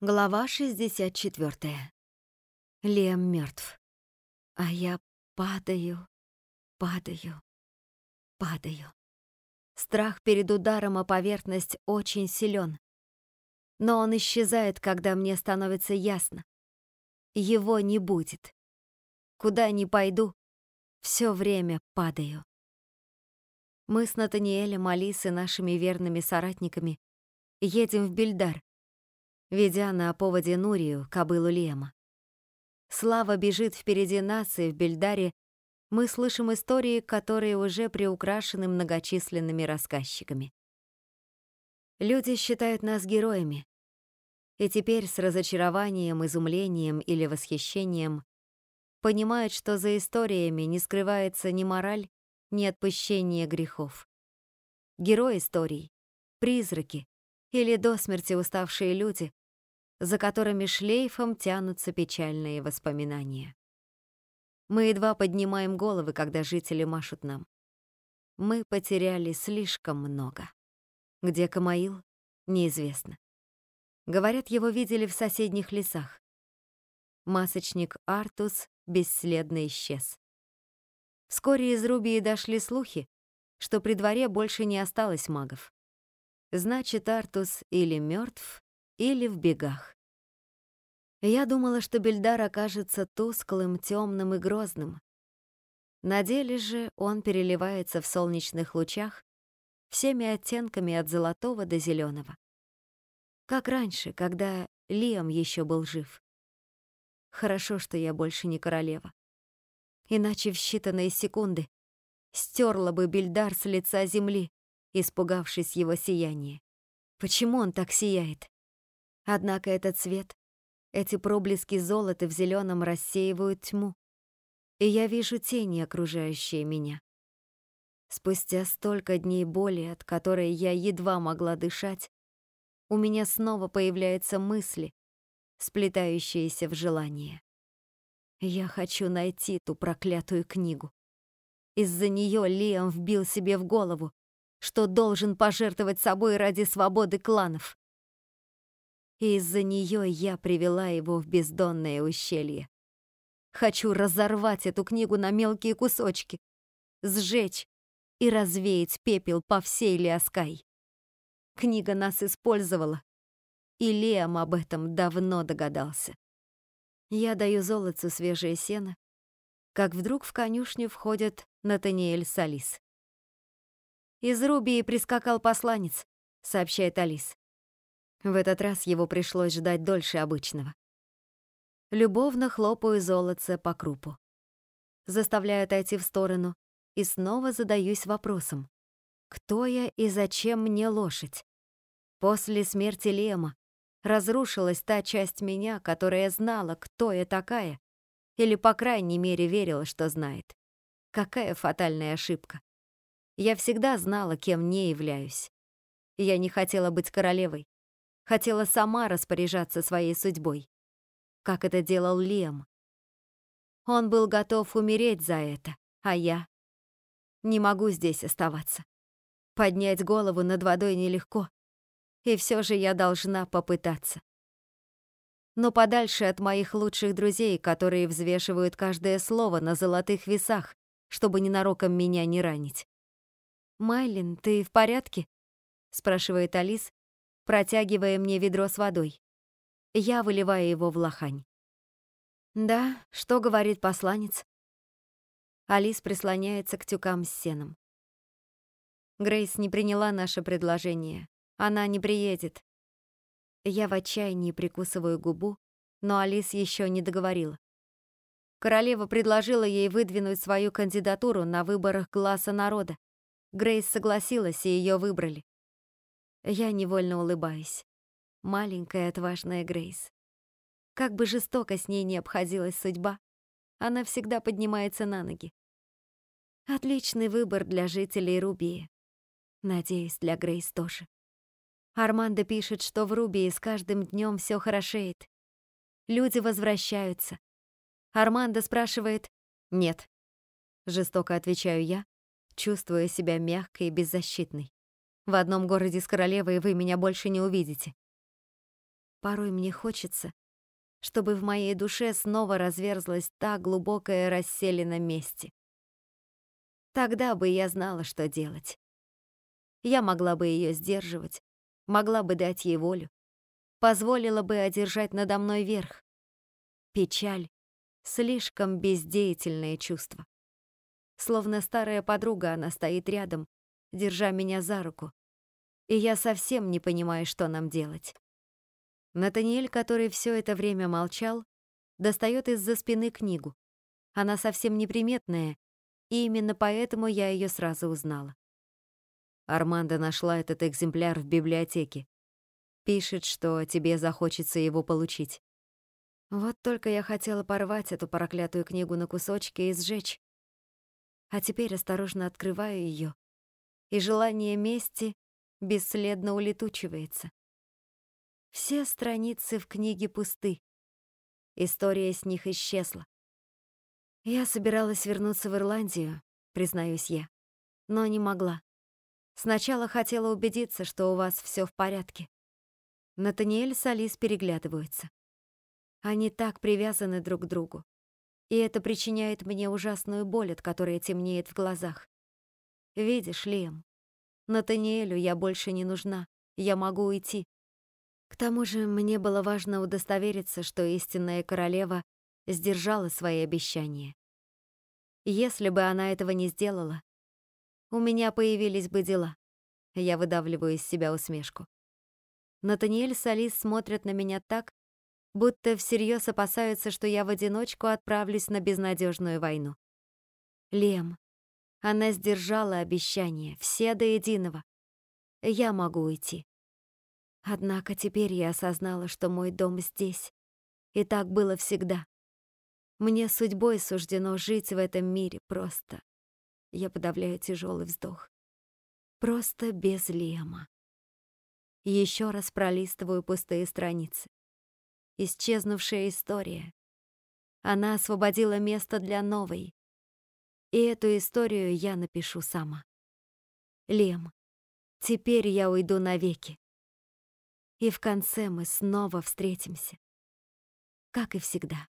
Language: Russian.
Глава 64. Лем мертв. А я падаю, падаю, падаю. Страх перед ударом о поверхность очень силен. Но он исчезает, когда мне становится ясно. Его не будет. Куда ни пойду, все время падаю. Мы с Натаниэлем, Алисой, нашими верными соратниками, едем в Бельдар, ведя на поводе Нурию, кобылу Лема. Слава бежит впереди нас, и в Бельдаре мы слышим истории, которые уже приукрашены многочисленными рассказчиками. Люди считают нас героями, и теперь с разочарованием, изумлением или восхищением понимают, что за историями не скрывается ни мораль, ни отпущение грехов. Герои историй — призраки или до смерти уставшие люди, за которыми шлейфом тянутся печальные воспоминания. Мы едва поднимаем головы, когда жители машут нам. Мы потеряли слишком много. Где Камаил? Неизвестно. Говорят, его видели в соседних лесах. Масочник Артус бесследно исчез. Вскоре из Рубии дошли слухи, что при дворе больше не осталось магов. Значит, Артус или мертв, или в бегах. Я думала, что Бельдар окажется тусклым, темным и грозным. На деле же он переливается в солнечных лучах всеми оттенками от золотого до зеленого. Как раньше, когда Лиам еще был жив. Хорошо, что я больше не королева. Иначе в считанные секунды стерла бы Бельдар с лица земли, испугавшись его сияния. Почему он так сияет? Однако этот цвет, эти проблески золота в зеленом рассеивают тьму, и я вижу тени, окружающие меня. Спустя столько дней боли, от которой я едва могла дышать, у меня снова появляются мысли, сплетающиеся в желание. Я хочу найти ту проклятую книгу. Из-за нее Лиам вбил себе в голову, что должен пожертвовать собой ради свободы кланов и из-за нее я привела его в бездонное ущелье. Хочу разорвать эту книгу на мелкие кусочки, сжечь и развеять пепел по всей Лиаскай. Книга нас использовала, и Лиам об этом давно догадался. Я даю золотцу свежее сено, как вдруг в конюшню входит Натаниэль Салис. «Из Рубии прискакал посланец», — сообщает Алис. В этот раз его пришлось ждать дольше обычного. Любовно хлопаю золотце по крупу. Заставляю отойти в сторону и снова задаюсь вопросом. Кто я и зачем мне лошадь? После смерти Лема разрушилась та часть меня, которая знала, кто я такая, или, по крайней мере, верила, что знает. Какая фатальная ошибка. Я всегда знала, кем не являюсь. Я не хотела быть королевой, хотела сама распоряжаться своей судьбой, как это делал Лем. Он был готов умереть за это, а я не могу здесь оставаться. Поднять голову над водой нелегко, и все же я должна попытаться. Но подальше от моих лучших друзей, которые взвешивают каждое слово на золотых весах, чтобы ненароком меня не ранить. «Майлин, ты в порядке?» — спрашивает Алис, протягивая мне ведро с водой. Я выливаю его в лохань. «Да, что говорит посланец?» Алис прислоняется к тюкам с сеном. Грейс не приняла наше предложение. Она не приедет. Я в отчаянии прикусываю губу, но Алис еще не договорила. Королева предложила ей выдвинуть свою кандидатуру на выборах глаза народа. Грейс согласилась, и ее выбрали. Я невольно улыбаюсь. Маленькая отважная Грейс. Как бы жестоко с ней не обходилась судьба, она всегда поднимается на ноги. Отличный выбор для жителей Рубии. Надеюсь, для Грейс тоже. Армандо пишет, что в Рубии с каждым днем все хорошеет. Люди возвращаются. Армандо спрашивает «Нет». Жестоко отвечаю я, чувствуя себя мягкой и беззащитной. В одном городе с королевой вы меня больше не увидите. Порой мне хочется, чтобы в моей душе снова разверзлась та глубокая расселена мести. Тогда бы я знала, что делать. Я могла бы ее сдерживать, могла бы дать ей волю, позволила бы одержать надо мной верх. Печаль — слишком бездеятельное чувство. Словно старая подруга, она стоит рядом, держа меня за руку, и я совсем не понимаю, что нам делать. Натаниэль, который все это время молчал, достает из-за спины книгу. Она совсем неприметная, и именно поэтому я ее сразу узнала. Армандо нашла этот экземпляр в библиотеке. Пишет, что тебе захочется его получить. Вот только я хотела порвать эту проклятую книгу на кусочки и сжечь. А теперь осторожно открываю ее, и желание мести бесследно улетучивается. Все страницы в книге пусты. История с них исчезла. Я собиралась вернуться в Ирландию, признаюсь я, но не могла. Сначала хотела убедиться, что у вас все в порядке. Натаниэль с Алис переглядываются. Они так привязаны друг к другу. И это причиняет мне ужасную боль, от которой темнеет в глазах. Видишь, Лем, Натаниэлю я больше не нужна. Я могу уйти. К тому же мне было важно удостовериться, что истинная королева сдержала свои обещания. Если бы она этого не сделала, у меня появились бы дела. Я выдавливаю из себя усмешку. Натаниэль с Алис смотрят на меня так, будто всерьез опасаются, что я в одиночку отправлюсь на безнадежную войну. Лем, она сдержала обещание, все до единого. Я могу уйти. Однако теперь я осознала, что мой дом здесь. И так было всегда. Мне судьбой суждено жить в этом мире просто. Я подавляю тяжелый вздох. Просто без Лема. Еще раз пролистываю пустые страницы. Исчезнувшая история. Она освободила место для новой. И эту историю я напишу сама. Лем, теперь я уйду навеки. И в конце мы снова встретимся. Как и всегда.